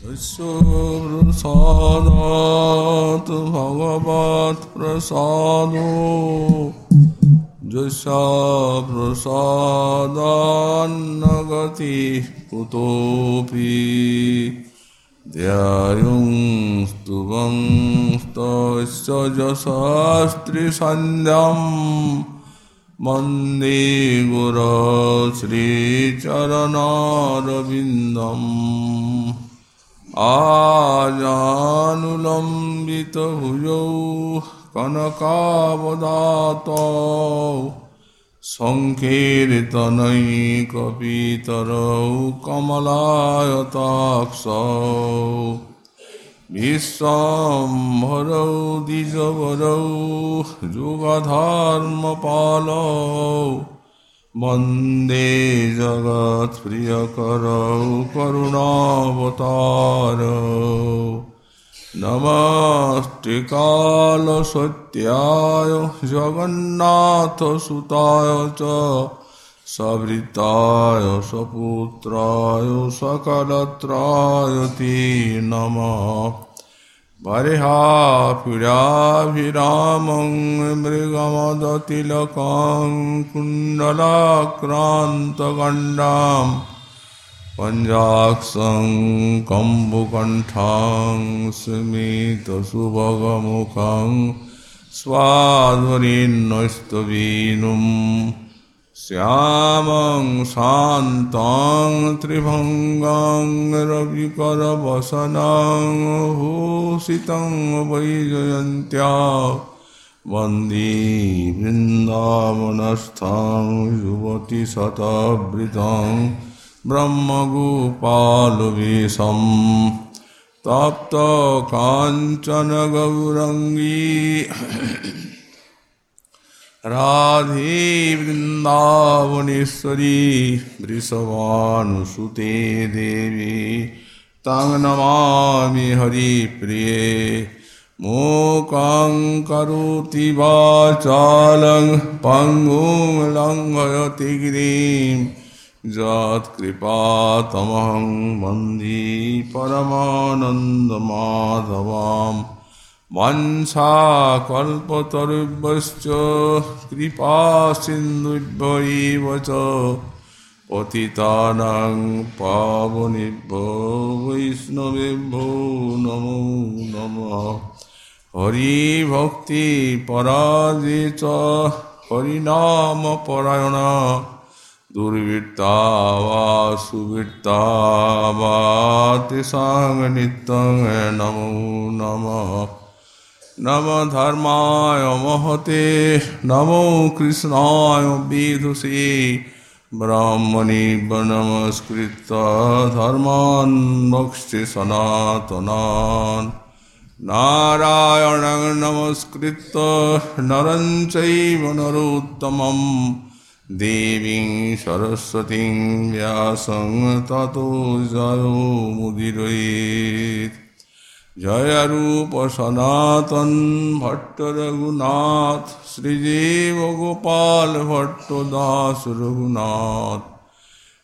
स्य प्रसादात् भगवत्प्रसादो यस्या प्रसादान्न गतिः कुतोऽपि ध्यायुं स्तुवं स्तस्य जशस्त्रीसन्ध्यां मन्दे गुर श्रीचरणारविन्दम् आजानुलम्बितभुजौ कनकावदातौ सङ्कीर्तनैकपितरौ कमलायताक्षौ विश्वम्भरौ द्विजवरौ युगधर्मपालौ वन्दे जगत्प्रियकरौ करुणावतारौ नमस्तिकालसत्याय जगन्नाथसुताय च सवृताय सपुत्राय सकलत्राय ते नमः परिहाभिराभिरामं मृगमदतिलकां कुण्डलाक्रान्तगण्डां पञ्जाक्षं कम्बुकण्ठां स्मितसुभगमुखं स्वाध्वरीन्नस्तवीनुम् श्यामं शान्तां त्रिभङ्गां रविकरवसनां भूषितं वैजयन्त्या वन्दीवृन्दावनस्थां युवतिशतवृतं ब्रह्मगोपालवेषं तप्तकाञ्चनगौरङ्गी राधे वृन्दावनेश्वरी वृषभानुसुते देवी तं नमामि हरिप्रिये मूकं करोति वाचालं पङ्गुं लङ्घयति गिरिं यत्कृपातमहं वंदे परमानन्दमाधवाम्। वंशाकल्पतरुभ्यश्च कृपा सिन्धुभ्यैव च, पतितानां पावनेभ्यो वैष्णवेभ्यो नमो नमः। हरिभक्तिपराजे च हरिनामपरायणा दुर्वृत्ता वा सुवृत्ता वा तेषां नित्यं नमो नमः। नम धर्माय महते, नमो कृष्णाय विदुषे, ब्राह्मणे नमस्कृत्य धर्मान् मोक्षे सनातनान्। नारायणं नमस्कृत्य नरं चैव नरोत्तमम्। देवीं सरस्वतीं व्यासं ततो जयो मुदिरेत् জয়ারূপ সনাতন ভট্ট রঘুনাথ শ্রীদেব গোপাল ভট্ট দাস রঘুনাথ।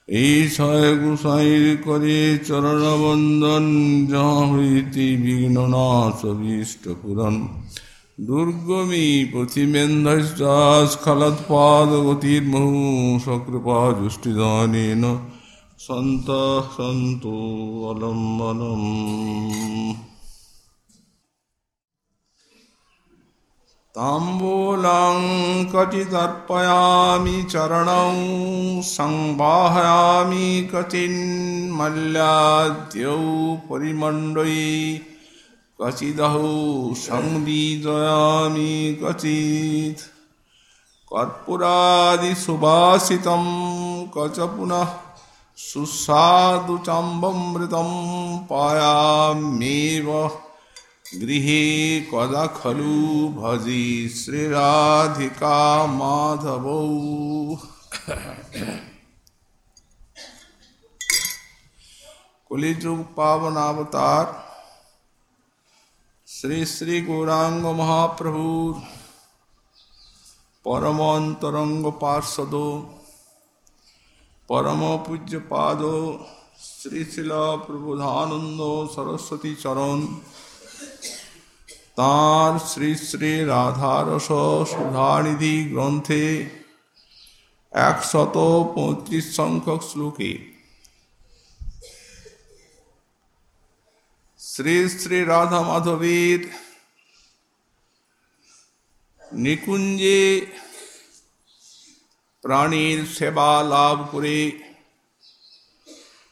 ঈশ্বর গুসাই করে চরণবন্দন যহ হইতি বিঘ্ননাশ অভীষ্ট পুরন দুর্গমী পৃথিবেন গতির মহু সকৃপা জুষ্টিদানেন সন্ত সন্ত অলম্বনম। ताम्बूलं कटितर्पयामि चरणौ संवाहयामि कचिन्मल्याद्यौ परिमण्डयी कचिदहौ संवीजयामि कचित्। कर्पूरादिसुभाषितं कच पुनः सुस्वादुचाम्बमृतं पायाम्येव गृहे कदा खलु भजी श्रीराधिका माधवौ। कुलिजुग पावन अवतार श्री श्री गौरांग महाप्रभु परमांतरंग पार्षद, परम पूज्य पाद, श्री शिला प्रबोधानंदो सरस्वती चरण তাঁর শ্রী শ্রী রাধারস সুধানিধি গ্রন্থে একশত পঁয়ত্রিশ সংখ্যক শ্লোকে শ্রী শ্রী রাধা মাধবীর নিকুঞ্জে প্রাণীর সেবা লাভ করে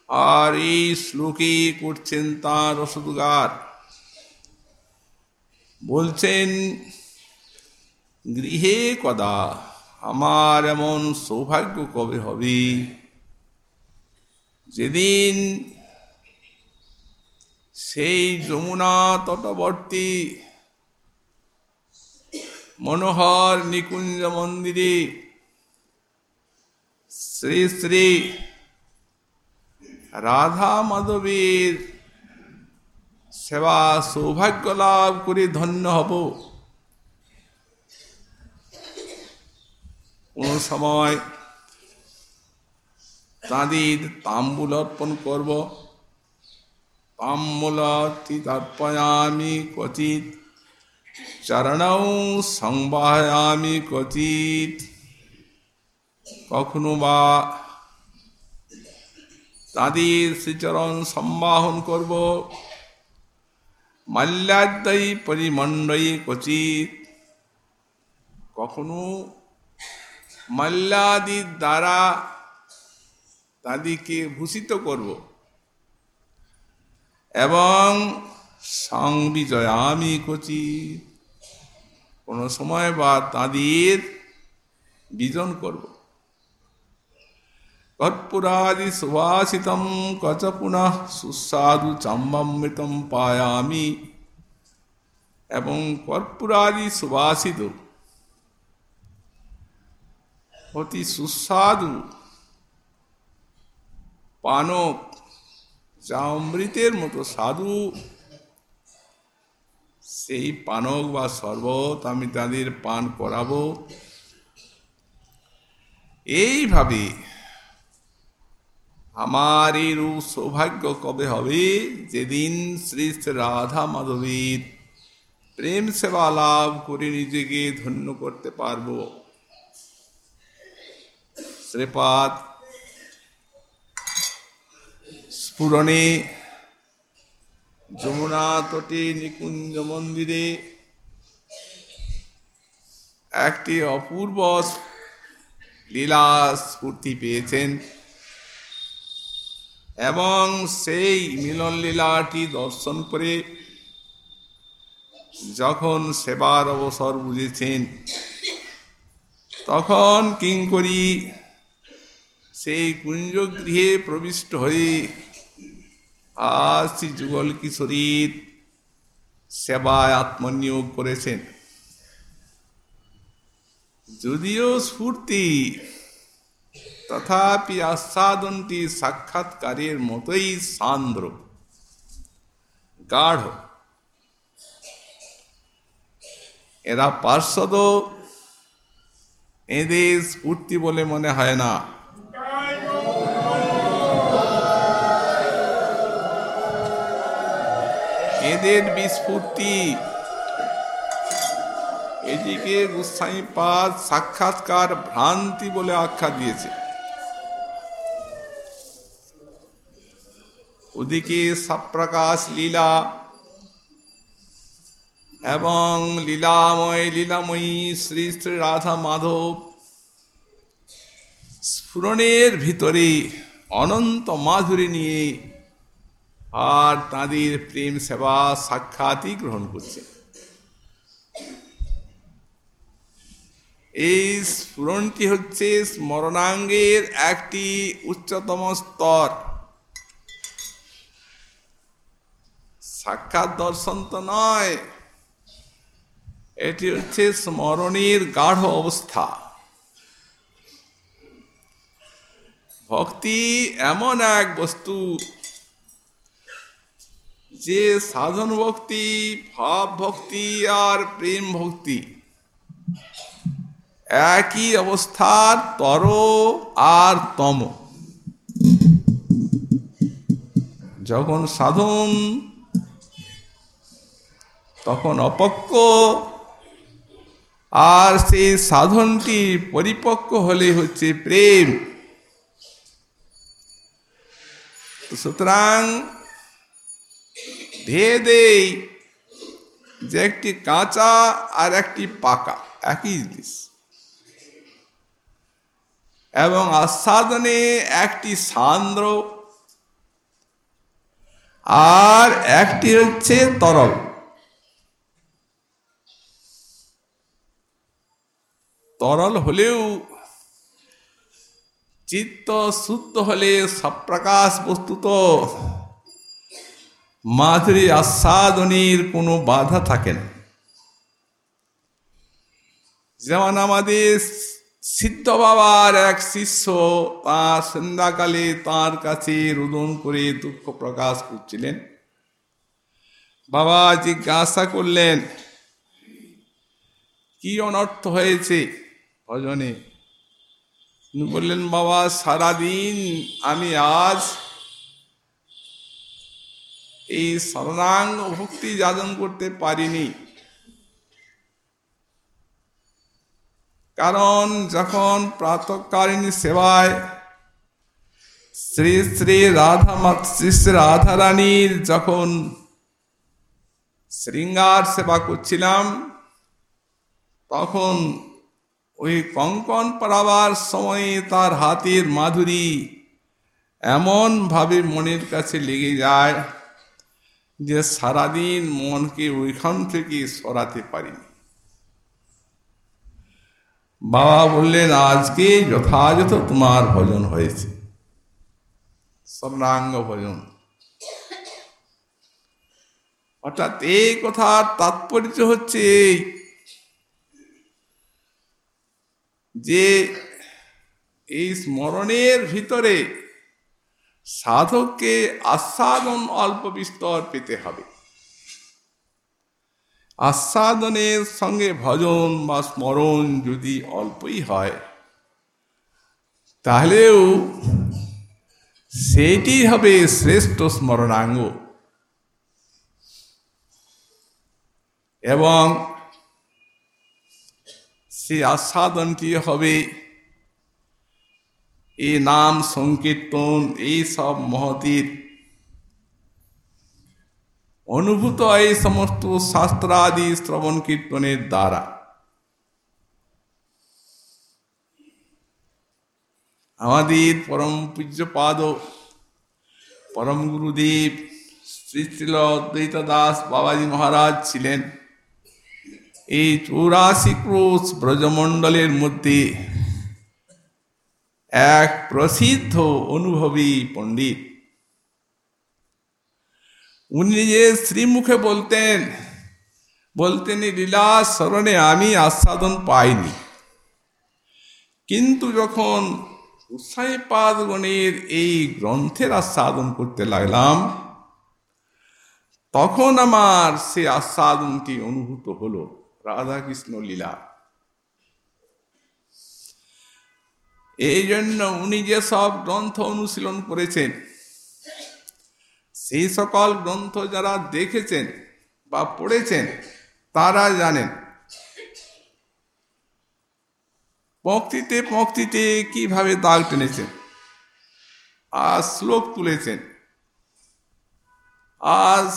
আর এই শ্লোকে করছেন তাঁর রসদগার। বলছেন, গৃহে কদা আমার এমন সৌভাগ্য কবে হবে? যেদিন সেই যমুনা তটবর্তী মনোহর নিকুঞ্জ মন্দিরে শ্রী শ্রী রাধা মাধবীর সেবা সৌভাগ্য লাভ করে ধন্য হব। কোন সময় তাঁদের তাম্বুল অর্পণ করব তাম্বুলতি তর্পয়ামি ক্বচিত চরণৌ সংবাহায়ামি ক্বচিত কখনো বা তাদের শ্রীচরণ সম্বাহন করব মাল্যাদ্যই পরিমণ্ডয়ী কচিত কখনো মাল্যাদির দ্বারা তাদেরকে ভূষিত করব। এবং সংবিজয় আমি কচিত কোনো সময় বা তাদের বিজন করব। কর্পূরাদি সুভাষিতম কচ পুনঃ সুস্বাদু চাম্বামৃতম পায়ামি এবং কর্পূরাদি সুবাসিত অতি সুস্বাদু পানক যা অমৃতের মতো সাধু সেই পানক বা শরবত আমি তাদের পান করাবো। এইভাবে আমার এরূপ সৌভাগ্য কবে হবে? যেদিন শ্রী রাধা মাধবীর প্রেম সেবা লাভ করে নিজেকে ধন্য করতে পারব। শ্রীপাদ স্ফুরণে যমুনা তটে নিকুঞ্জ মন্দিরে একটি অপূর্ব লীলা স্ফূর্তি পেয়েছেন। এবং সেই মিলন লীলাটি দর্শন করে যখন সেবার অবসর বুঝেছেন, তখন কিঙ্করি সেই কুঞ্জগৃহে প্রবিষ্ট হয়ে আজ শ্রী যুগল কিশোরীর সেবায় আত্মনিয়োগ করেছেন। যদিও স্ফূর্তি তথাপি আস্বাদনটি সাক্ষাৎকারের মতোই সান্দ্র। গাঢ়। এরা পার্শ্বদ। এদের স্ফূর্তি বলে মনে হয় না। এদের বিস্ফূর্তি। এদিকে গোস্বাই পাদ সাক্ষাৎকার ভ্রান্তি বলে আখ্যা দিয়েছে। ওদিকে সপ্রকাশ লীলা। এবং লীলাময় লীলাময়ী শ্রী শ্রী রাধা মাধব স্ফুরণের ভিতরে অনন্ত মাধুরী নিয়ে আর তাদের প্রেম সেবা সাক্ষাৎই গ্রহণ করছে। এই স্ফুরণটি হচ্ছে স্মরণাঙ্গের একটি উচ্চতম স্তর। সাক্ষাৎ দর্শন তো নয়। এটি হচ্ছে স্মরণের গাঢ় অবস্থা। ভক্তি এমন এক বস্তু যে সাধন ভক্তি, ভাব ভক্তি আর প্রেম ভক্তি। একই অবস্থার তর আর তম। যখন সাধন তখন অপক্ষ আর সেই সাধনটি পরিপক্ক হলে হচ্ছে প্রেম। সুতরাং ভেদেই যে একটি কাঁচা আর একটি পাকা, একই জিনিস। এবং আস্বাদনে একটি সান্দ্র, আর একটি হচ্ছে তরল। তরল হলেও চিত্ত শুদ্ধ হলে সপ্রকাশ বস্তুত। মাধুরী আস্বাদনের কোনো বাধা থাকে না। যেমন আমাদের সিদ্ধ বাবার এক শিষ্য তার সন্ধ্যাকালে তার কাছে রোদন করে দুঃখ প্রকাশ করছিলেন। বাবা জিজ্ঞাসা করলেন, কি অনর্থ হয়েছে? ভজনে বললেন, বাবা, সারাদিন আমি আজ এই শরণাঙ্গ ভক্তি যাজন করতে পারিনি। কারণ যখন প্রাতকালীন সেবায় শ্রী শ্রী রাধা শ্রী শ্রী রাধারানীর যখন শৃঙ্গার সেবা করছিলাম, তখন ওই কঙ্কন পড়াবার সময়ে তার হাতের মাধুরী এমনভাবে মনের কাছে লেগে যায় যে সারাদিন মনকে ওইখান থেকে সরাতে পারিনি। বাবা বললেন, আজকে যথাযথ তোমার ভজন হয়েছে। স্বর্ণাঙ্গ ভজন। অর্থাৎ এই কথার তাৎপর্য হচ্ছে যে এই স্মরণের ভিতরে সাধককে আস্বাদন অল্প বিস্তর পেতে হবে। আস্বাদনের সঙ্গে ভজন বা স্মরণ যদি অল্পই হয়, তাহলেও সেটি হবে শ্রেষ্ঠ স্মরণাঙ্গ। এবং আস্বাদনটি হবে? এই নাম সংকীর্তন, এই সব মহতির। অনুভূত এই সমস্ত শাস্ত্রাদি শ্রবণ কীর্তনের দ্বারা। আমাদের পরম পূজ্যপাদ, পরম গুরুদেব শ্রী শ্রীল অদ্বৈত দাস বাবাজি মহারাজ ছিলেন। এই চৌরাশি ক্রোশ ব্রজমণ্ডলের মধ্যে এক প্রসিদ্ধ অনুভবী পণ্ডিত। উনি যে শ্রীমুখে বলতেন বলতেন, লীলা স্মরণে আমি আস্বাদন পাইনি। কিন্তু যখন উৎসাহীপাদগণের এই গ্রন্থের আস্বাদন করতে লাগলাম, তখন আমার সে আস্বাদনটি অনুভূত হলো। রাধাকৃষ্ণ লীলা এই জন্য উনি যে সব গ্রন্থ অনুশীলন করেছেন, সেই সকল গ্রন্থ যারা দেখেছেন বা পড়েছেন, তারা জানেন, পঙ্ক্তিতে পঙ্ক্তিতে কীভাবে দাগ টেনেছেন, আর শ্লোক তুলেছেন আজ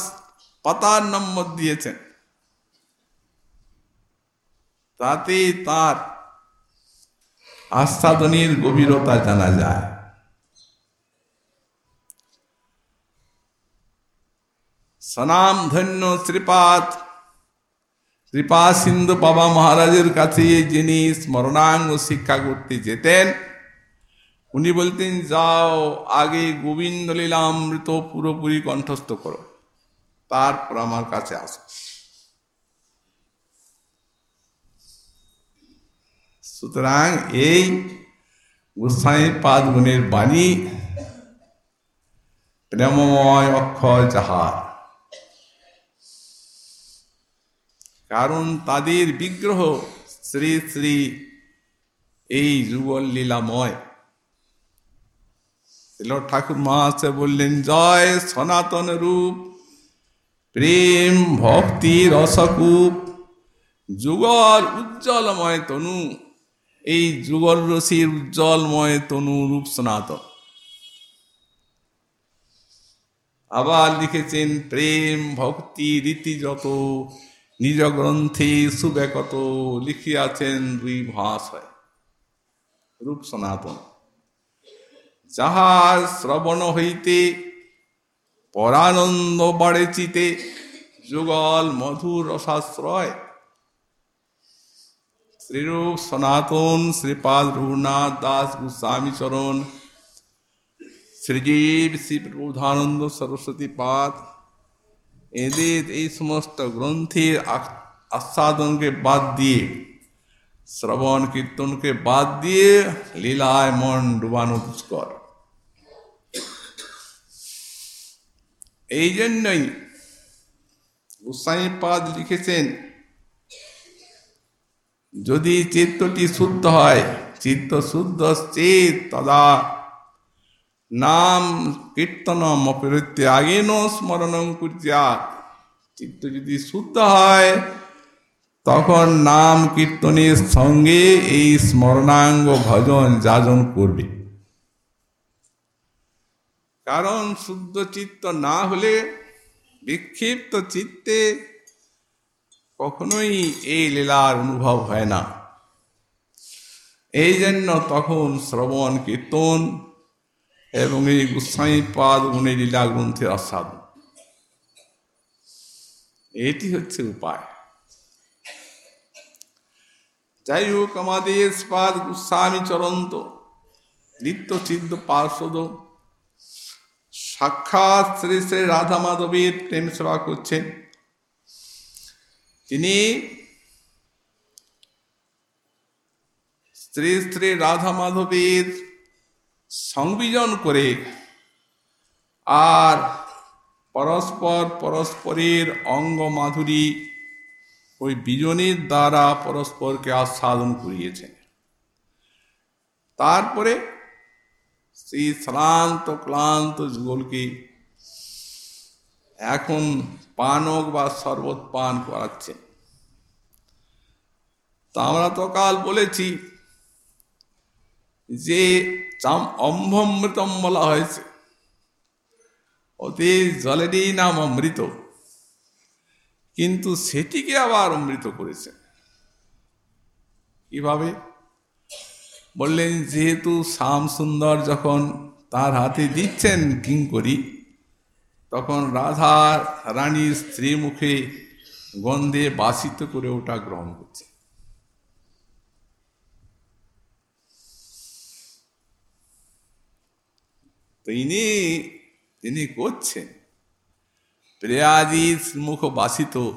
পাতার নম্বর দিয়েছেন। তাতে তার আস্বাদনের গভীরতা জানা যায়। সনাম ধন্য শ্রীপাদ। কৃপা সিন্ধু বাবা মহারাজের কাছে যিনি স্মরণাঙ্গ শিক্ষা করতে যেতেন, উনি বলতেন, যাও, আগে গোবিন্দ লীলামৃত পুরোপুরি কণ্ঠস্থ করো, তারপর আমার কাছে আসো। সুতরাং এই গোসাই পাদ গুণের বাণী প্রেমময় অক্ষয় যাহার। কারণ তাদের বিগ্রহ শ্রী শ্রী এই যুগল লীলাময় শিল ঠাকুর মহাশয় বললেন, জয় সনাতন রূপ, প্রেম ভক্তি রসকূপ, যুগল উজ্জ্বলময় তনু। এই যুগল রসির উজ্জ্বলময় তনু রূপ সনাতন। আবার লিখেছেন, প্রেম ভক্তি রীতি যত, নিজ গ্রন্থে সুবেকত লিখিয়াছেন দুই ভাষায়। রূপ সনাতন। যাহার শ্রবণ হইতে, পরানন্দ বাড়ে চিতে, যুগল মধুর রসাশ্রয় শ্রীরূপ সনাতন শ্রীপাদ রঘুনাথ দাস গোস্বামী চরণ শ্রীজীব শ্রী প্রধানন্দ সরস্বতী পাদ এদের এই সমস্ত গ্রন্থের আস্বাদনকে বাদ দিয়ে শ্রবণ কীর্তনকে বাদ দিয়ে লীলায় মন ডুবানো দুষ্কর এই জন্যই পাদ লিখেছেন যদি চিত্তটি শুদ্ধ হয়, চিত্ত শুদ্ধ চেত তদা। নাম কীর্তন কীর্তনম অপরিত্যাগেন স্মরণ কুর্যা চিত্ত যদি শুদ্ধ হয়, তখন নাম কীর্তনের সঙ্গে এই স্মরণাঙ্গ ভজন যাজন করবে। কারণ শুদ্ধ চিত্ত না হলে বিক্ষিপ্ত চিত্তে কখনোই এই লীলার অনুভব হয় না। এই জন্য তখন শ্রবণ, কীর্তন এবং এই গোস্বাই পাদ উনি লীলা গ্রন্থের আস্বাদ এটি হচ্ছে উপায়। যাই হোক আমাদের পাদ গোস্বামী চরন্ত, নিত্য সিদ্ধ পার্শ্বদ। সাক্ষাৎ শ্রী শ্রী রাধা মাধবীর প্রেম সেবা করছেন। তিনি শ্রী শ্রী রাধা মাধবীর সংবিজন করে আর পরস্পর পরস্পরের অঙ্গ মাধুরী ওই বিজনের দ্বারা পরস্পরকে আস্বাদন করিয়েছেন। তারপরে সেই শ্রান্ত ক্লান্ত যুগলকে এখন পানক বা শরবত পান করাচ্ছেন। তা আমরা তো কাল বলেছি যে চাম অম্ভমৃতম বলা হয়েছে। অতি জলেরই নাম অমৃত। কিন্তু সেটিকে আবার অমৃত করেছে। কীভাবে? বললেন, যেহেতু শ্যাম সুন্দর যখন তার হাতে দিচ্ছেন কিং করি তখন রাধা রানীর স্ত্রী মুখে গন্ধে বাসিত করে ওটা গ্রহণ করছে। তো ইনি তিনি করছেন। প্রেয়াজির মুখ বাসিত।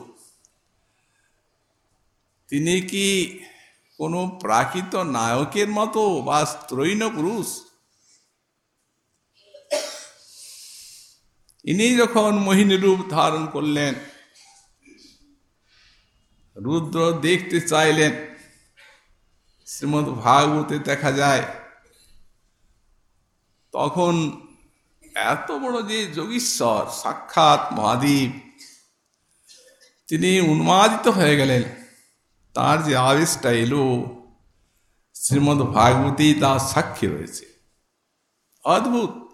তিনি কি কোনো প্রাকৃত নায়কের মতো বা স্ত্রৈন পুরুষ ইনি যখন মোহিনী রূপ ধারণ করলেন, রুদ্র দেখতে চাইলেন, শ্রীমদ ভাগবতে দেখা যায়, তখন এত বড় যে যোগীশ্বর, সাক্ষাৎ মহাদীপ তিনি উন্মাদিত হয়ে গেলেন। তার যে আবেশটা এলো, শ্রীমদ ভাগবতী তার সাক্ষী রয়েছে। অদ্ভুত!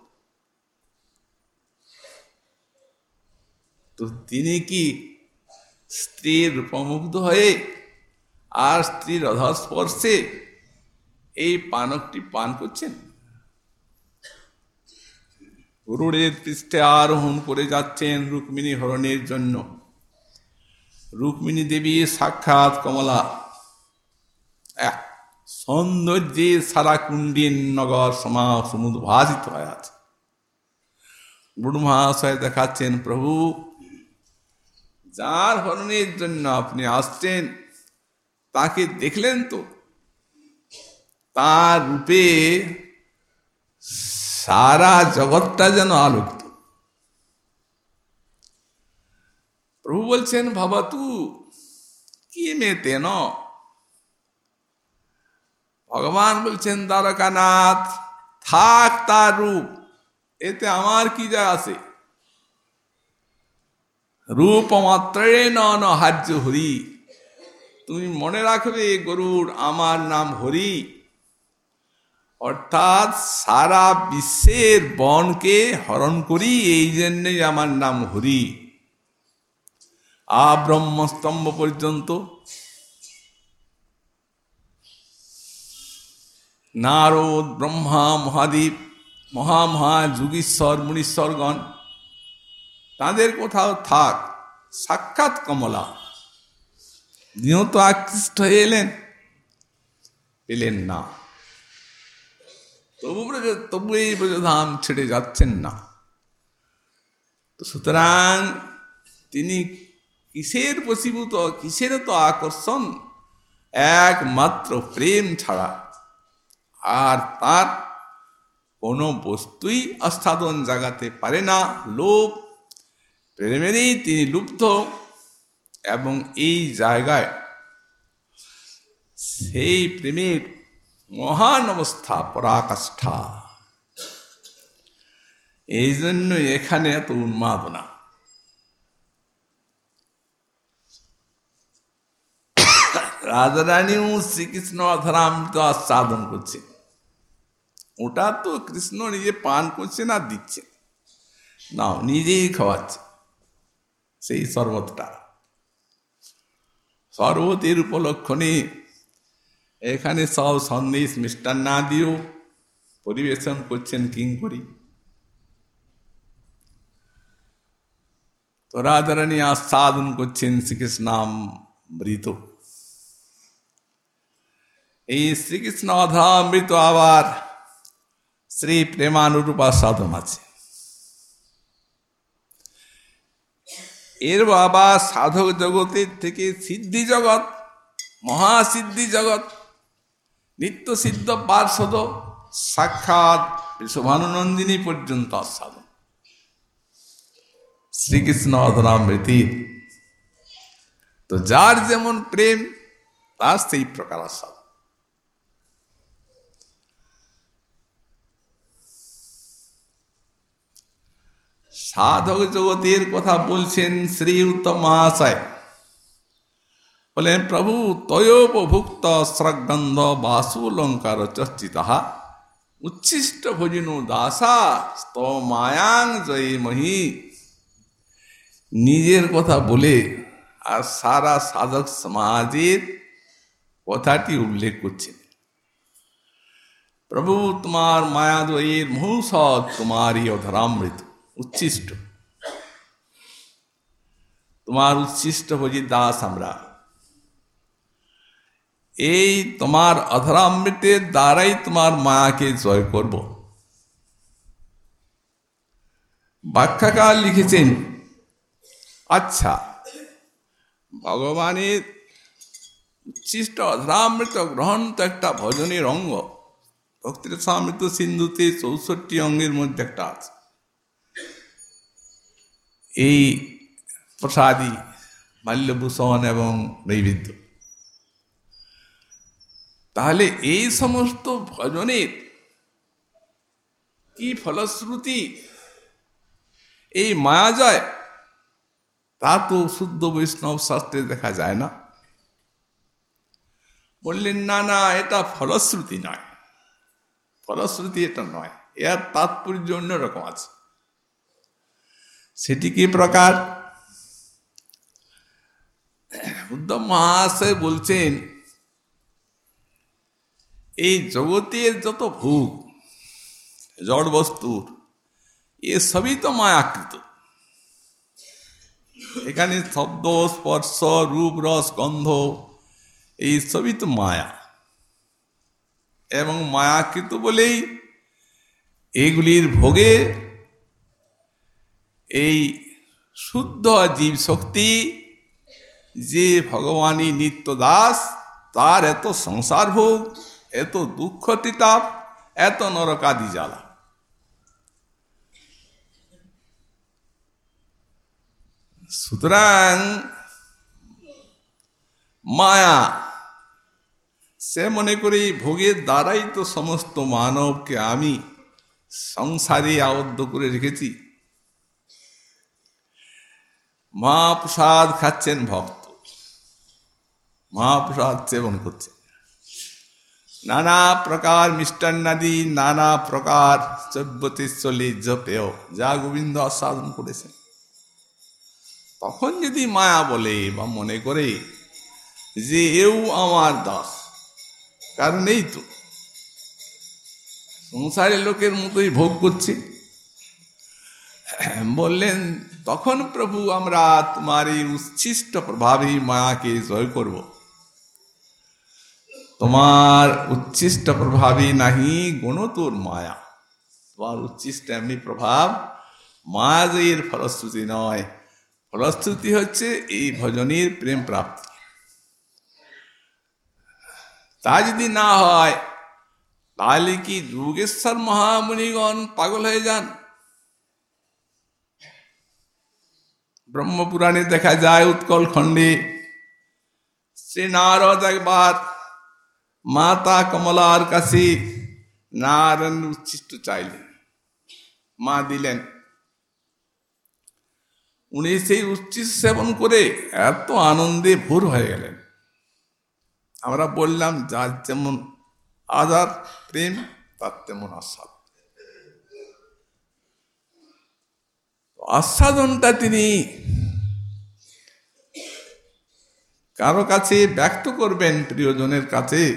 তিনি কি স্ত্রীর রূপমুগ্ধ হয়ে আর স্ত্রীর অধস্পর্শে এই পানকটি পান করছেন? গরুড়ের পৃষ্ঠে আরোহণ করে যাচ্ছেন রুক্মিণী হরণের জন্য। রুক্মিণী দেবী সাক্ষাৎ কমলা। এক সৌন্দর্যে সারা কুণ্ডিন নগর সমা সমুদ্র ভাসিত হয়ে আছে। বুড় মহাশয় দেখাচ্ছেন, প্রভু যার হরণের জন্য আপনি আসছেন, তাকে দেখলেন তো? তার রূপে সারা জগৎটা যেন আলোকিত। প্রভু বলছেন ভাবা তু, কি মেতে ভগবান বলছেন, দ্বারকানাথ, থাক তার রূপ, এতে আমার কি যায় আছে? রূপমাত্রে ন হরি। তুমি মনে রাখবে, গরুর আমার নাম হরি। অর্থাৎ সারা বিশ্বের বনকে হরণ করি, এই জন্যই আমার নাম হরি। আ ব্রহ্মস্তম্ভ পর্যন্ত। নারদ, ব্রহ্মা, মহাদেব, মহামহা, যুগীশ্বর, মুনীশ্বরগণ কোথাও থাক, সাক্ষাৎ কমলা। নিহত আকৃষ্ট হয়ে এলেন। এলেন না। তবু তবু এই ব্রজধাম ছেড়ে যাচ্ছেন না। তো সুতরাং তিনি কিসের বসীভূত কিসের তো আকর্ষণ? একমাত্র প্রেম ছাড়া। আর তার কোনো বস্তুই আস্থাদন জাগাতে পারে না। লোভ প্রেমেরই তিনি লুপ্ত এবং এই জায়গায় সেই প্রেমের মহান অবস্থা, পরাকাষ্ঠা। এই জন্য এখানে এত উন্মাদনা। রাজারানীও শ্রীকৃষ্ণ অধরামৃত আস্বাদন করছে। ওটা তো কৃষ্ণ নিজে পান করছে না দিচ্ছে। না নিজেই খাওয়াচ্ছে। সেই শরবতটা শরবতের উপলক্ষণে এখানে সব সন্দেশ মিষ্টান না দিয়েও পরিবেশন করছেন কিং করি তো আস্বাদন করছেন শ্রীকৃষ্ণাম মৃত। এই শ্রীকৃষ্ণ অধামৃত আবার শ্রী প্রেমানুরূপা সাধন আছে। এর বাবা সাধক জগতের থেকে সিদ্ধি জগৎ, মহাসিদ্ধি জগৎ, নিত্য সিদ্ধ পার্শ্বদ, সাক্ষাৎ শোভানুনন্দিনী পর্যন্ত আস্বাদন শ্রীকৃষ্ণ অধরামৃতির তো যার যেমন প্রেম, তার সেই প্রকার আস্বাদন সাধক জগতের কথা বলছেন শ্রী উত্তম মহাশয়। বলেন, প্রভু, তয়োপভুক্ত স্রগন্ধ বাসুলঙ্কার চর্চিত উচ্ছিষ্ট ভোজনু দাসা স্ত মায়াং জয়ী মহি। নিজের কথা বলে আর সারা সাধক সমাজের কথাটি উল্লেখ করছেন। প্রভু, তোমার মায়াদয়ের মহুসৎ তোমারই অধরামৃত। উচ্ছিষ্ট। তোমার উচ্ছিষ্ট ভোজি দাস আমরা। এই তোমার অধরামৃতের দ্বারাই তোমার মায়াকে জয় করব। ব্যাখ্যাকার লিখেছেন আচ্ছা ভগবানের উচ্ছিষ্ট অধরামৃত গ্রহণ তো একটা ভজনের অঙ্গ। ভক্তির সামৃত সিন্ধুতে চৌষট্টি অঙ্গের মধ্যে একটা আছে। এই প্রসাদী মাল্যভূষণ এবং নৈবেদ্য। তাহলে এই সমস্ত ভজনের কি ফলশ্রুতি? এই মায়া যায় তা তো শুদ্ধ বৈষ্ণব শাস্ত্রে দেখা যায় না। বললেন, না না, এটা ফলশ্রুতি নয়। ফলশ্রুতি এটা নয়। এর তাৎপর্য অন্যরকম আছে। সেটি কি প্রকার? উদ্ধব মহাশয় বলছেন, এই জগতের যত ভোগ, জড় বস্তুর এ সবই তো মায়াকৃত। এখানে শব্দ, স্পর্শ, রূপ, রস, গন্ধ, এই সবই তো মায়া। এবং মায়াকৃত বলেই এগুলির ভোগে এই শুদ্ধ জীব শক্তি যে ভগবানী নিত্য দাস, তার এত সংসার ভোগ, এত দুঃখ তিতাপ, এত নরকাদি জ্বালা। সুতরাং মায়া, সে মনে করি ভোগের দ্বারাই তো সমস্ত মানবকে আমি সংসারে আবদ্ধ করে রেখেছি। মহাপ্রসাদ খাচ্ছেন ভক্ত। মহাপ্রসাদ সেবন করছে নানা প্রকার মিষ্টান্নাদি, নানা প্রকার চব্যতিশ্বলি জপেও। যা গোবিন্দ আস্বাদন করেছেন। তখন যদি মায়া বলে বা মনে করে যে এও আমার দাস, কারণ এই তো। সংসারের লোকের মতোই ভোগ করছে। বললেন তখন প্রভু আমরা তোমার এই উচ্ছিষ্ট প্রভাবী মায়াকে জয় করব। তোমার উচ্ছিষ্ট প্রভাবী নাহি গণতোর মায়া। তোমার উচ্ছিষ্ট এমনি প্রভাব মায়াজয়ের ফলশ্রুতি নয়। ফলশ্রুতি হচ্ছে এই ভজনের প্রেম প্রাপ্তি। তা যদি না হয়, তাহলে কি যুগেশ্বর মহামুনিগণ পাগল হয়ে যান? ব্রহ্মপুরাণে দেখা যায় উৎকল খণ্ডে, শ্রী নারদ একবার মাতা কমলার কাছে নারায়ণ উচ্ছিষ্ট চাইলেন। মা দিলেন, উনি সেই উচ্ছিষ্ট সেবন করে এত আনন্দে ভোর হয়ে গেলেন। আমরা বললাম, যার যেমন আদার প্রেম, তার তেমন আস্বাদ। আস্বাদনটা তিনি কারও কাছে ব্যক্ত করবেন প্রিয়জনের কাছে,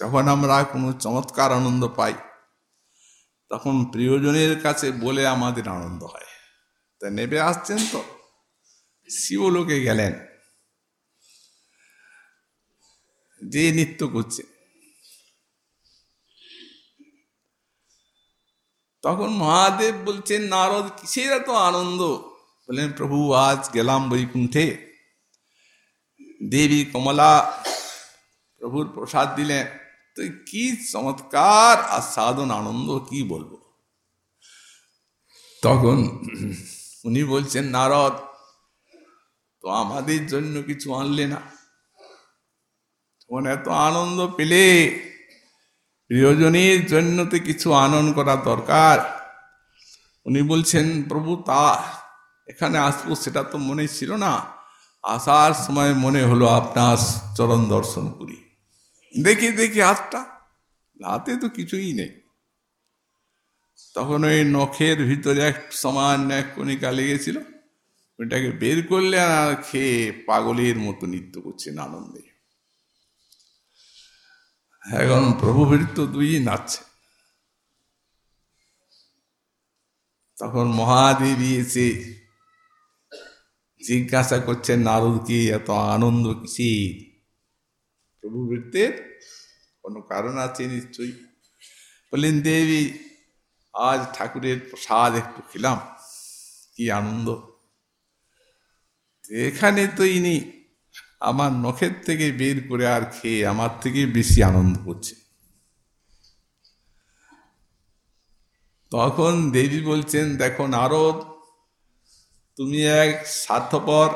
যখন আমরা কোনো চমৎকার আনন্দ পাই, তখন প্রিয়জনের কাছে বলে আমাদের আনন্দ হয়। তা নেবে আসছেন তো? শিবলোকে গেলেন। যে নৃত্য করছে। তখন মহাদেব বলছেন, নারদ, কিসের এত আনন্দ? বললেন, প্রভু, আজ গেলাম বৈকুণ্ঠে। দেবী কমলা প্রভুর প্রসাদ দিলেন। তো কি চমৎকার আস্বাদন, আনন্দ, কি বলব? তখন উনি বলছেন, নারদ, তো আমাদের জন্য কিছু আনলে না। তখন এত আনন্দ পেলে। প্রিয়জনের জন্য তো কিছু আনন্দ করা দরকার। উনি বলছেন, প্রভু, তা এখানে আসব, সেটা তো মনে ছিল না। আসার সময় মনে হলো আপনার চরণ দর্শন করি। দেখি দেখি, হাতটা। হাতে তো কিছুই নেই। তখন ওই নখের ভিতরে এক সমান এক কণিকা লেগেছিল। ওইটাকে বের করলে আর খেয়ে পাগলের মতো নৃত্য করছেন আনন্দে। এখন প্রভু তো দুই নাচছে তখন মহাদেবী এসে জিজ্ঞাসা করছেন, নারদ কি, এত আনন্দ কিসি প্রভু বৃত্তের কোনো কারণ আছে নিশ্চয়ই। বললেন, দেবী, আজ ঠাকুরের প্রসাদ একটু খেলাম। কি আনন্দ। এখানে তো ইনি আমার নখের থেকে বের করে আর খেয়ে আমার থেকে বেশি আনন্দ করছে। তখন দেবী বলছেন, দেখো নারদ, তুমি এক স্বার্থপর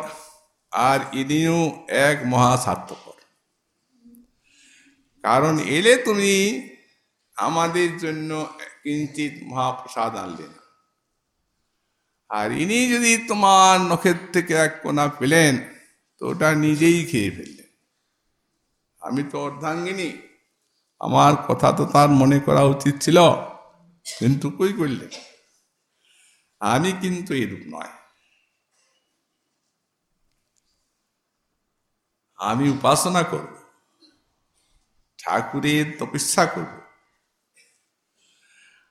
আর ইনিও এক মহা স্বার্থপর কারণ এলে তুমি আমাদের জন্য কিঞ্চিত মহাপ্রসাদ আনলেন আর ইনি যদি তোমার নখের থেকে এক কোনা পেলেন তো ওটা নিজেই খেয়ে ফেললেন। আমি তো অর্ধাঙ্গিনী। আমার কথা তো তার মনে করা উচিত ছিল। কিন্তু কই করলেন? আমি কিন্তু এরূপ নয়। আমি উপাসনা করব। ঠাকুরের তপস্যা করব।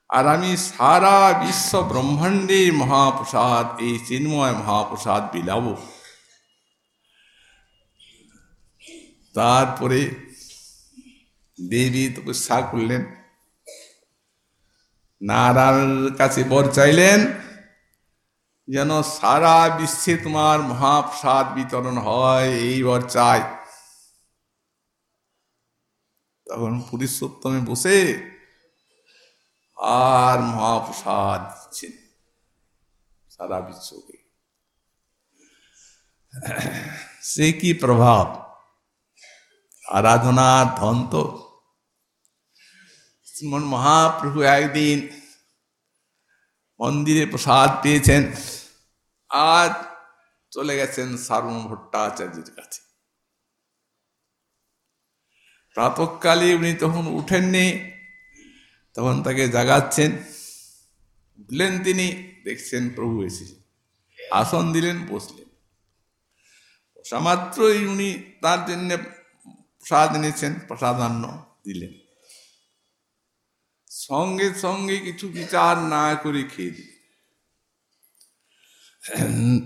আর আমি সারা বিশ্ব ব্রহ্মাণ্ডে মহাপ্রসাদ, এই চিন্ময় মহাপ্রসাদ বিলাব। তারপরে দেবী তপস্যা করলেন। নারায়ণের কাছে বর চাইলেন যেন সারা বিশ্বে তোমার মহাপ্রসাদ বিতরণ হয়, এই বর চাই তখন পুরুষোত্তমে বসে আর মহাপ্রসাদ দিচ্ছেন সারা বিশ্বকে। সে কি প্রভাব? আরাধনার ধন তো। শ্রীমন মহাপ্রভু একদিন মন্দিরে প্রসাদ পেয়েছেন। আজ চলে গেছেন সার্বম ভট্টাচার্যের কাছে। প্রাতকালে উনি তখন উঠেননি, তখন তাকে জাগাচ্ছেন। উঠলেন তিনি, দেখছেন প্রভু এসেছেন। আসন দিলেন, বসলেন। বসা মাত্রই উনি তার জন্য প্রসাদ এনেছেন, প্রসাদান্ন দিলেন। সঙ্গে সঙ্গে কিছু বিচার না করে খেয়ে দিলেন।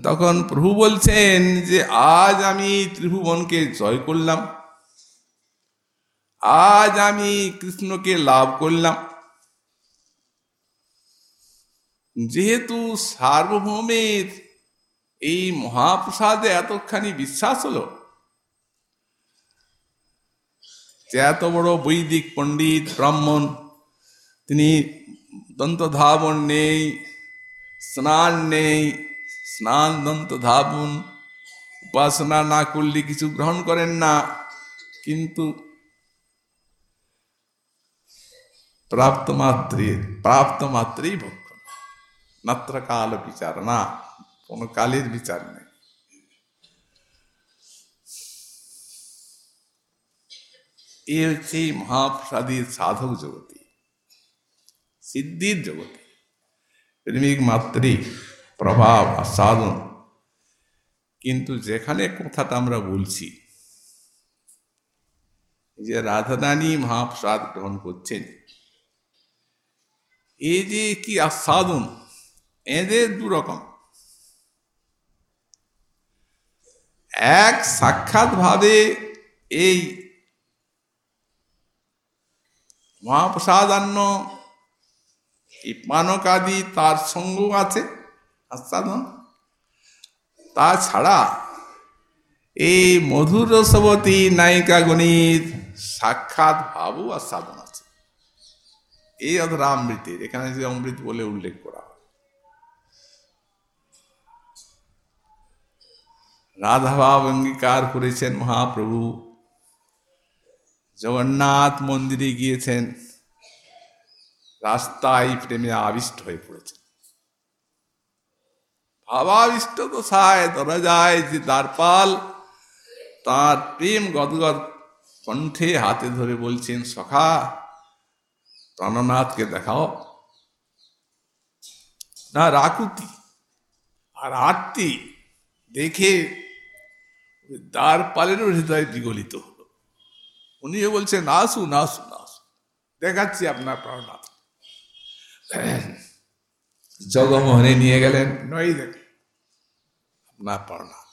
তখন প্রভু বলছেন যে, আজ আমি ত্রিভুবনকে জয় করলাম। আজ আমি কৃষ্ণকে লাভ করলাম। যেহেতু সার্বভৌমের এই মহাপ্রসাদে এতখানি বিশ্বাস হলো যে এত বড় বৈদিক পণ্ডিত ব্রাহ্মণ তিনি দন্তধাবন নেই স্নান নেই স্নান দন্ত ধাবন উপাসনা না করলে কিছু গ্রহণ করেন না কিন্তু প্রাপ্ত মাত্রে প্রাপ্ত মাত্রেই ভক্ষণ মাত্র কাল বিচার না কোনো কালের বিচার নেই এ হচ্ছে মহাপ্রসাদীর সাধক জগতে, সিদ্ধির জগতে। প্রেমিক মাত্রে প্রভাব, আস্বাদন। কিন্তু যেখানে কথাটা আমরা বলছি যে রাধাদানী মহাপ্রসাদ গ্রহণ করছেন এই যে কি আস্বাদন এদের দু রকম। এক সাক্ষাৎ ভাবে এই মহাপ্রসাদান্ন। এই পানক আদি তার সঙ্গ আছে আস্বাদন তাছাড়া এই মধুর রসবতী নায়িকা গণিত সাক্ষাৎ ভাবও আস্বাদন আছে। এই অধরা অমৃতের, এখানে যে অমৃত বলে উল্লেখ করা রাধাভাব অঙ্গীকার করেছেন মহাপ্রভু। জগন্নাথ মন্দিরে গিয়েছেন, রাস্তায় প্রেমে আবিষ্ট হয়ে পড়েছে ভাবাবিষ্ট তো ধরা যায় যে দ্বারপাল তার প্রেম গদগদ কণ্ঠে হাতে ধরে বলছেন, সখা প্রাণনাথকে দেখাও। না, রাকুতি আর আরতি দেখে দ্বারপালেরও হৃদয় বিগলিত হলো। উনিও বলছেন আসুন আসুন আসুন দেখাচ্ছি আপনার প্রাণনাথ জগমোহনে নিয়ে গেলেন নয় দেখে। আপনার প্রাণনাথ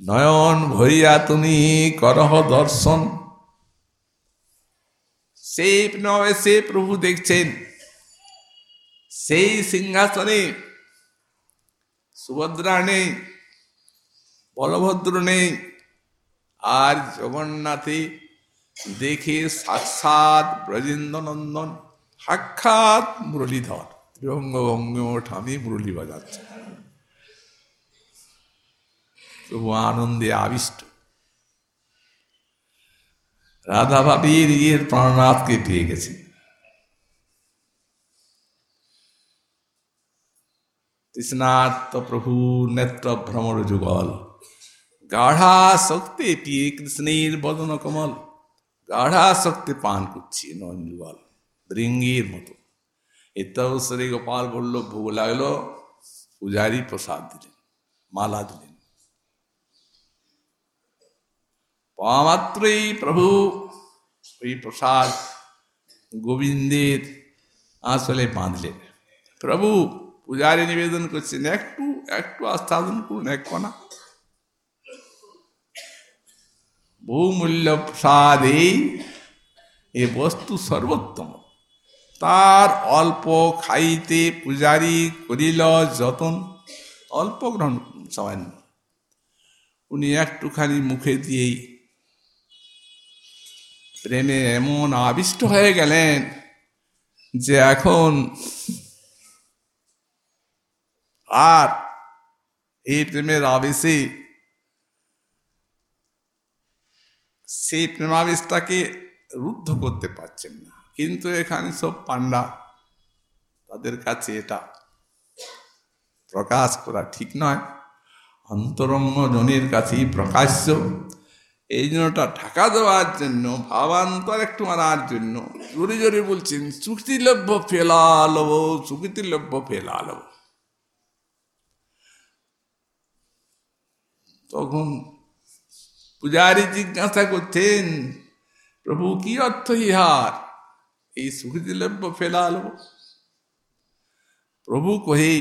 নয়ন ভরিয়া তুমি করহ দর্শন। সেই নয়, সে প্রভু দেখছেন। সেই সিংহাসনে সুভদ্রা নেই, বলভদ্র নেই, আর জগন্নাথে দেখে সাক্ষাৎ ব্রজেন্দ্র নন্দন সাক্ষাৎ মুরলীধর। ত্রিভঙ্গ ভঙ্গ ঠামি মুরলী বাজাচ্ছে। প্রভু আনন্দে আবিষ্ট। রাধা ভাবির ইয়ের প্রাণনাথকে পেয়ে গেছে। তৃষ্ণার্ত প্রভু নেত্র ভ্রমর যুগল। গাঢ়া শক্তি পিয়ে কৃষ্ণের বদন কমল। গাঢ়া শক্তি পান করছি নন যুগল দৃঙ্গির মতো ইত্যাদি গোপাল বলল ভোগ লাগল পূজারী প্রসাদ দিলেন মালা দিলেন পামাত্রই প্রভু ওই প্রসাদ গোবিন্দের আসলে বাঁধলেন প্রভু পূজারে নিবেদন করছেন একটু একটু আস্থাদন করুন এক কণা বহুমূল্য প্রসাদ এ বস্তু সর্বোত্তম। তার অল্প খাইতে পূজারি করিল যতন। অল্প গ্রহণ সামান্য উনি একটুখানি মুখে দিয়েই প্রেমে এমন আবিষ্ট হয়ে গেলেন যে এখন আর এই প্রেমের আবেশে সেই প্রেমাবেশটাকে রুদ্ধ করতে পারছেন না। কিন্তু এখানে সব পান্ডা তাদের কাছে এটা প্রকাশ করা ঠিক নয়। অন্তরঙ্গ জনের কাছেই প্রকাশ্য। এই জন্যটা ঢাকা দেওয়ার জন্য, ভাবান্তর একটু মারার জন্য জোরে জোরে বলছেন চুক্তিলভ্য ফেলা লব চুক্তিলভ্য ফেলা লব তখন পূজারী জিজ্ঞাসা করছেন প্রভু কি অর্থ ইহার এই সুখীতিলভ্য ফেলা লব প্রভু কহে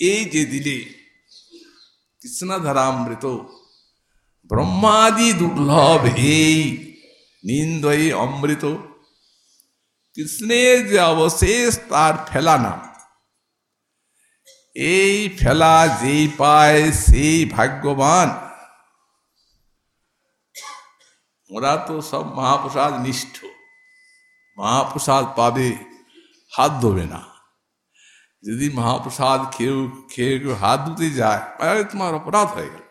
এই যে দিলে কৃষ্ণধরামৃত ব্রহ্মাদি দুর্লভ এই নিন্দয় অমৃত কৃষ্ণের যে অবশেষ তার ফেলা নাম এই ফেলা যেই পায় সেই ভাগ্যবান ওরা তো সব মহাপ্রসাদ নিষ্ঠ। মহাপ্রসাদ পাবে, হাত ধোবে না। যদি মহাপ্রসাদ খেয়েও খেয়ে কেউ হাত ধুতে যায় তোমার অপরাধ হয়ে গেল।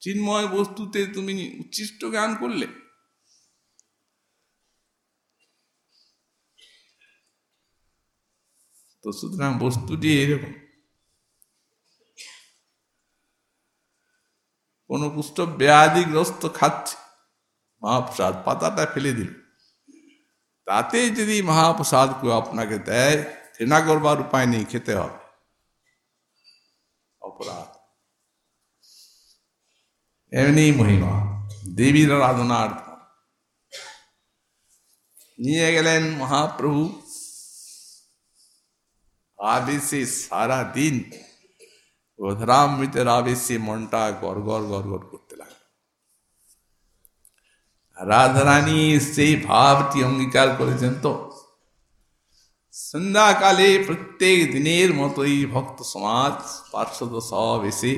চিন্ময় বস্তুতে তুমি উচ্ছিষ্ট জ্ঞান করলে। তো সুতরাং বস্তুটি এরকম। কোন কুষ্ঠ ব্যাধিগ্রস্ত খাচ্ছে। মহাপ্রসাদ পাতাটা ফেলে দিল তাতে যদি মহাপ্রসাদ কেউ আপনাকে দেয় ঘৃণা করবার উপায় নেই খেতে হবে অপরাধ এমনি মহিমা দেবীর আরাধনার নিয়ে গেলেন মহাপ্রভু আবেশে সারা দিন রোধরামৃতের আবেশে মনটা গড় গড় গড় গড় করতে লাগল রাধারানী সেই ভাবটি অঙ্গীকার করেছেন তো। সন্ধ্যাকালে প্রত্যেক দিনের মতোই ভক্ত সমাজ, পার্শ্বদ সব এসে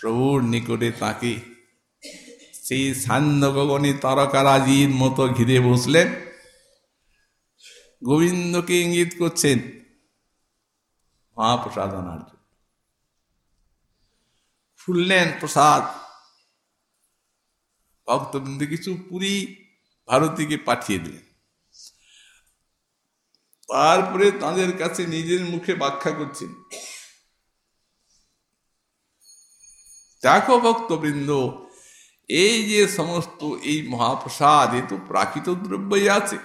প্রভুর নিকটে তাকে সেই সান্ধ্য গগনে তারকারাজির মতো ঘিরে বসলেন। গোবিন্দকে ইঙ্গিত করছেন, মহাপ্রসাদ আনার জন্য খুললেন প্রসাদ ভক্তবৃন্দ কিছু পুরী ভারতীকে পাঠিয়ে দিলেন। তারপরে তাদের কাছে নিজের মুখে ব্যাখ্যা করছেন। দেখো ভক্তবৃন্দ, এই যে সমস্ত এই মহাপ্রসাদ, এ তো প্রাকৃত দ্রব্যই আছে।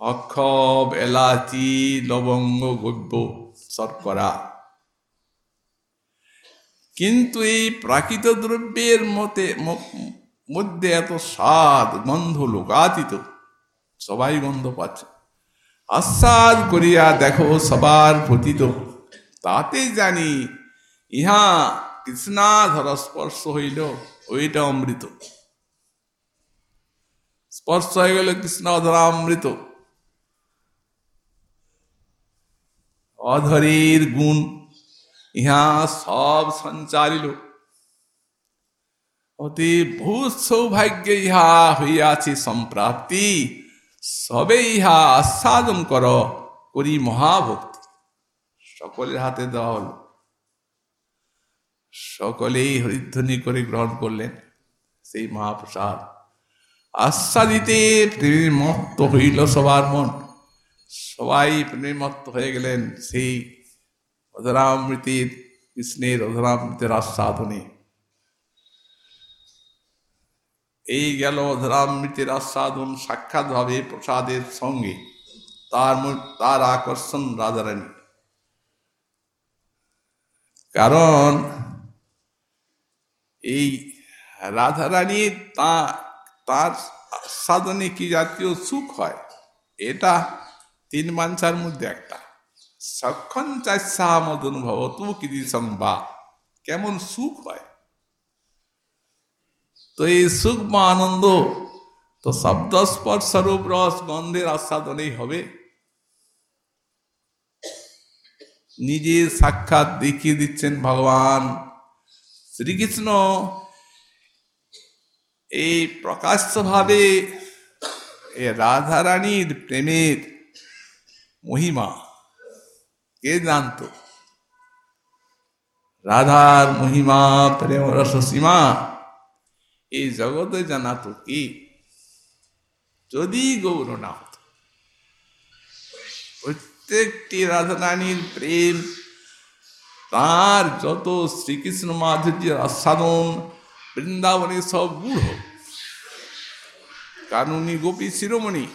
অক্ষব, এলাচি, লবঙ্গ গব্য শর্করা কিন্তু এই প্রাকৃত দ্রব্যের মতে মধ্যে এত স্বাদ, গন্ধ লোকাতীত সবাই গন্ধ পাচ্ছে। আশ্বাদ করিয়া দেখো সবার পতিত। তাতে জানি ইহা কৃষ্ণা কৃষ্ণাধর স্পর্শ হইল, ওইটা অমৃত। স্পর্শ হয়ে গেল কৃষ্ণাধরা অমৃত। অধরের গুণ ইহা সব সঞ্চারিল। অতি বহুত সৌভাগ্য ইহা হইয়াছে সম্প্রাপ্তি। সবে ইহা আস্বাদন কর করি মহাভক্তি। সকলের হাতে হল। সকলেই হরিধ্বনি করে গ্রহণ করলেন সেই মহাপ্রসাদ। আস্বাদিতে প্রেমের হইল সবার মন। সবাই প্রেমের হয়ে গেলেন সেই অধরামৃতির কৃষ্ণের অধরামৃতের আস্বাদনে এই গেল অধরামৃতের আস্বাদন সাক্ষাৎ ভাবে প্রসাদের সঙ্গে তার তার আকর্ষণ রাজারানী কারণ এই রাধারানী তা তার সাধনে কি জাতীয় সুখ হয় এটা তিন মানসার মধ্যে একটা সক্ষণ মদ অনুভব তু কিদি সংবা। কেমন সুখ হয় তো এই সুখ বা আনন্দ তো শব্দ স্পর্শ রূপ রস গন্ধের আস্বাদনেই হবে। নিজে সাক্ষাৎ দেখিয়ে দিচ্ছেন ভগবান শ্রীকৃষ্ণ। এই প্রকাশ্যভাবে এ রাধারানীর প্রেমের মহিমা কে জানত? রাধার মহিমা, প্রেম, রস, সীমা, এই জগতে জানাতো কি? যদি গৌর না হতো, প্রত্যেকটি রাধারানীর প্রেম, তার যত শ্রীকৃষ্ণ মাধুর্যের আস্বাদন, বৃন্দাবনে সব গুড় কারণ উনি গোপী শিরোমণি,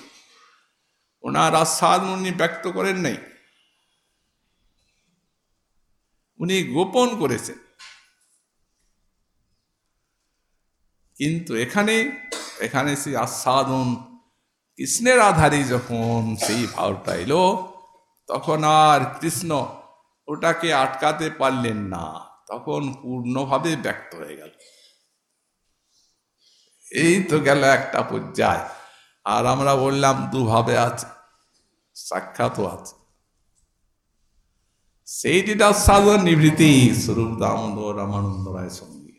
ওনার আস্বাদন উনি ব্যক্ত করেন নাই। উনি গোপন করেছেন। কিন্তু এখানে এখানে সেই আস্বাদন কৃষ্ণের আধারে যখন সেই ভাবটা এলো, তখন আর কৃষ্ণ ওটাকে আটকাতে পারলেন না, তখন পূর্ণভাবে ব্যক্ত হয়ে গেল। এই তো গেল একটা পর্যায়। আর আমরা বললাম, দুভাবে আছে, সাক্ষাৎও আছে। সেইটি সাধন নিবৃত্তি স্বরূপ দামোদর রামানন্দ রায় সঙ্গী।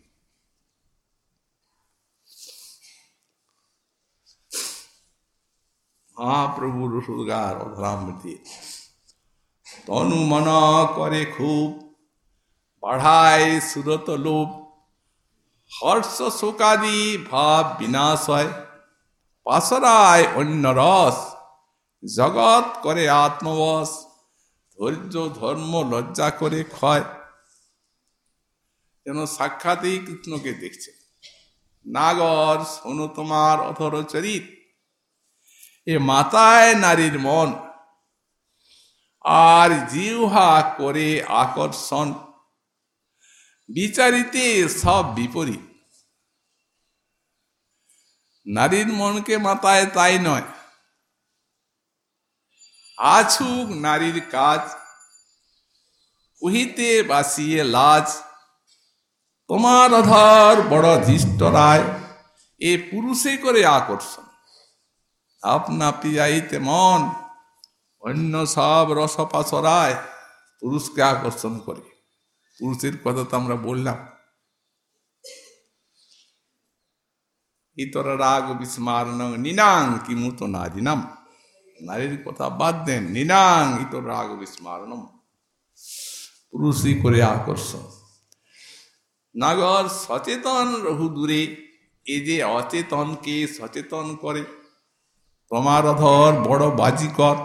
মহাপ্রভুর সুগার অধরামৃতি তনু মন করে খুব বাড়ায় সুরত লোভ, হর্ষ শোকাদি ভাব বিনাশ হয়, পাশরায় অন্য রস, জগৎ করে আত্মবশ ধৈর্য, ধর্ম, লজ্জা করে ক্ষয়। যেন সাক্ষাতেই কৃষ্ণকে দেখছে। নাগর, শোনো তোমার অথর চরিত। এ মাতায় নারীর মন। আর জিহা করে আকর্ষণ। বিচারিতে সব বিপরীত। নারীর মনকে মাতায় তাই নয়। আছুক নারীর কাজ, উহিতে বাসিয়ে লাজ। তোমার অধর বড় ধৃষ্ট রায়, এ পুরুষে করে আকর্ষণ। আপনা পিয়াইতে মন, অন্য সব রসপাসরায় পুরুষকে আকর্ষণ করে। পুরুষের কথা তো আমরা বললাম। ইতর রাগ বিস্মারণ নিনাং কি মুতো না দিনাম নারীর কথা বাদ দেন। নিনাং ইতর রাগ বিস্মারণম। পুরুষই করে আকর্ষণ। নাগর সচেতন রহু দূরে, এ যে অচেতনকে সচেতন করে। প্রমারধর বড় বাজিকর,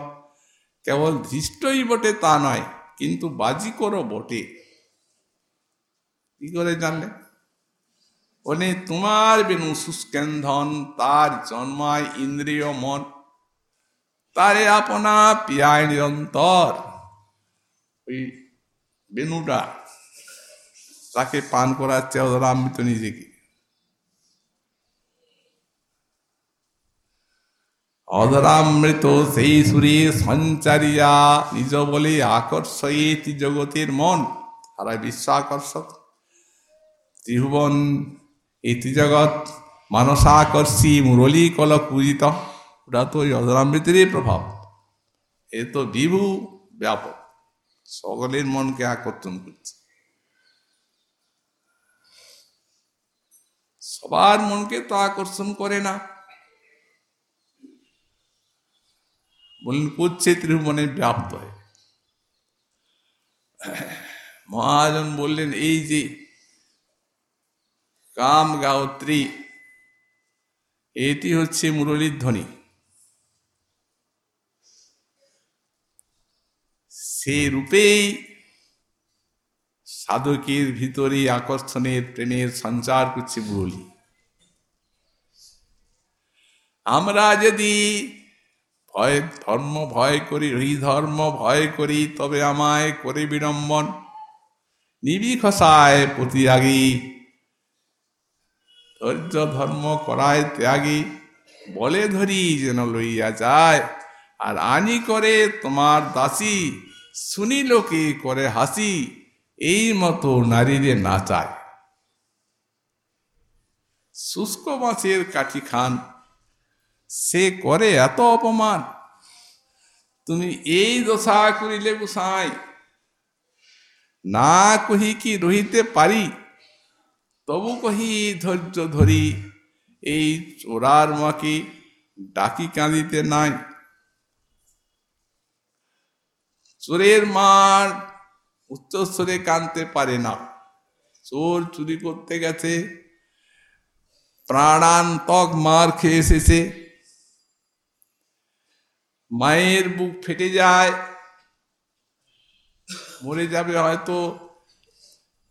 কেবল ধৃষ্টই বটে তা নয়, কিন্তু বাজিকরও বটে। কি করে জানলে? বলে, তোমার বেনু সুস্কেন্ধন, তার জন্মায় ইন্দ্রিয় মন তারে আপনা পিয়ায় নিরন্তর। ওই বেনুটা, তাকে পান করাচ্ছে অধরামৃত নিজেকে অধরামৃত সেই সুরে সঞ্চারিয়া নিজ বলে আকর্ষয়েতি জগতের মন। সারা বিশ্ব আকর্ষক। ত্রিভুবন এই ত্রিজগৎ মানসাকর্ষী মুরলী কল পূজিত ওটা তো ওই প্রভাব এ তো বিভু ব্যাপক সকলের মনকে আকর্ষণ করছে সবার মনকে তো আকর্ষণ করে না বললেন করছে ত্রিভুবনে ব্যাপ্ত হয় মহাজন বললেন এই যে কাম গায়ত্রী এটি হচ্ছে মুরলীর ধ্বনি সে রূপেই সাধকের ভিতরে আকর্ষণের প্রেমের সঞ্চার করছে মুরলী আমরা যদি ভয়, ধর্ম ভয় করি এই ধর্ম ভয় করি, তবে আমায় করে বিড়ম্বন। নিবিখসায় প্রতিরাগী, ধৈর্য ধর্ম করায় ত্যাগী, বলে ধরি যেন লইয়া যায়। আর আনি করে তোমার দাসী শুনি লোকে করে হাসি? এই মতো নারীরে নাচায় শুষ্ক মাছের কাঠি খান। সে করে এত অপমান। তুমি এই দশা করিলে গোসাই না কহি কি রহিতে পারি? তবু কহি ধৈর্য ধরি। এই চোরার মাকে ডাকি কাঁদিতে নাই। চোরের মার উচ্চস্বরে কানতে পারে না। চোর চুরি করতে গেছে, প্রাণান্তক মার খেয়ে এসেছে। মায়ের বুক ফেটে যায়, মরে যাবে হয়তো,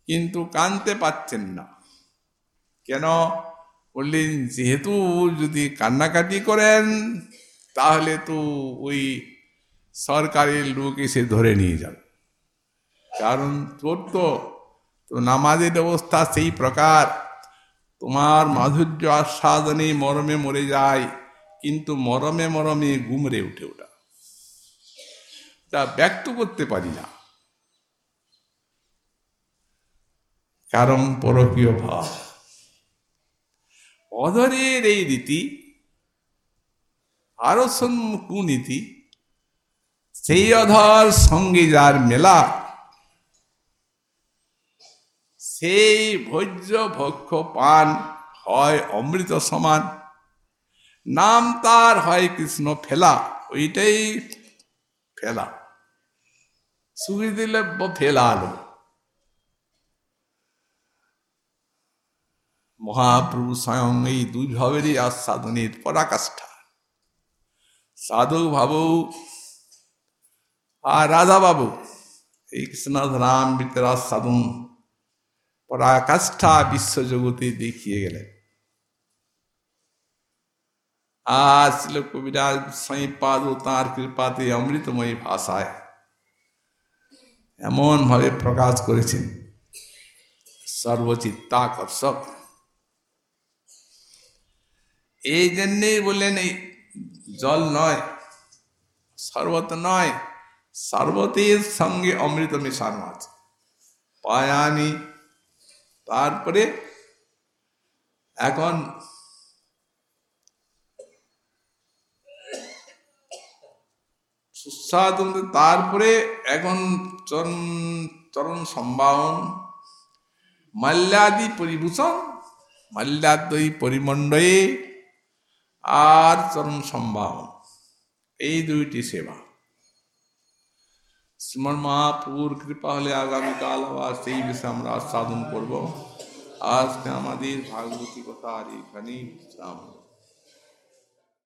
কিন্তু কানতে পাচ্ছেন না। কেন? বললেন, যেহেতু যদি কান্নাকাটি করেন, তাহলে তো ওই সরকারের লোক এসে ধরে নিয়ে যাবে। কারণ তোর তো নামাজের অবস্থা সেই প্রকার। তোমার মাধুর্য আস্বাদনে মরমে মরে যায়, কিন্তু মরমে মরমে গুমরে উঠে ওটা তা ব্যক্ত করতে পারি না। কারণ পরকীয় ভাব। অধরের এই রীতি আরও কুনীতি সেই অধর সঙ্গে যার মেলা। সেই ভোজ্য ভক্ষ পান হয় অমৃত সমান। নাম তার হয় কৃষ্ণ ফেলা, ওইটাই ফেলা। সুখী দিলে ফেলা আলো। মহাপ্রভু স্বয়ং এই দুই ভাবেরই আস্বাদনের পরাকাষ্ঠা। সাধু বাবু আর রাধা বাবু এই কৃষ্ণনাথ রাম বিতরা সাধন পরাকাষ্ঠা বিশ্বজগতে দেখিয়ে গেলেন। আর ছিল কবিরাজ সাঁই পাদ ও তাঁর কৃপাতে অমৃতময়ী ভাষায় এমন ভাবে প্রকাশ করেছেন, সর্বচিত্তাকর্ষক। এই জন্যেই বললেন, এই জল নয়, সর্বত নয় শরবতের সঙ্গে অমৃত মেশানো আছে। পায়ানি, তারপরে এখন সুস্বাদু তারপরে এখন চরণ চরণ সম্ভাবন, মাল্যাদি পরিভূষণ মাল্যাদ্বয়ী পরিমণ্ডয়ে আর চরণ সম্ভাবন। এই দুইটি সেবা। শ্রীমন মহাপুর কৃপা হলে আগামীকাল আবার সেই বিষয়ে আমরা আস্বাদন করব আজকে আমাদের ভাগবতী কথা আর এখানেই বিশ্রাম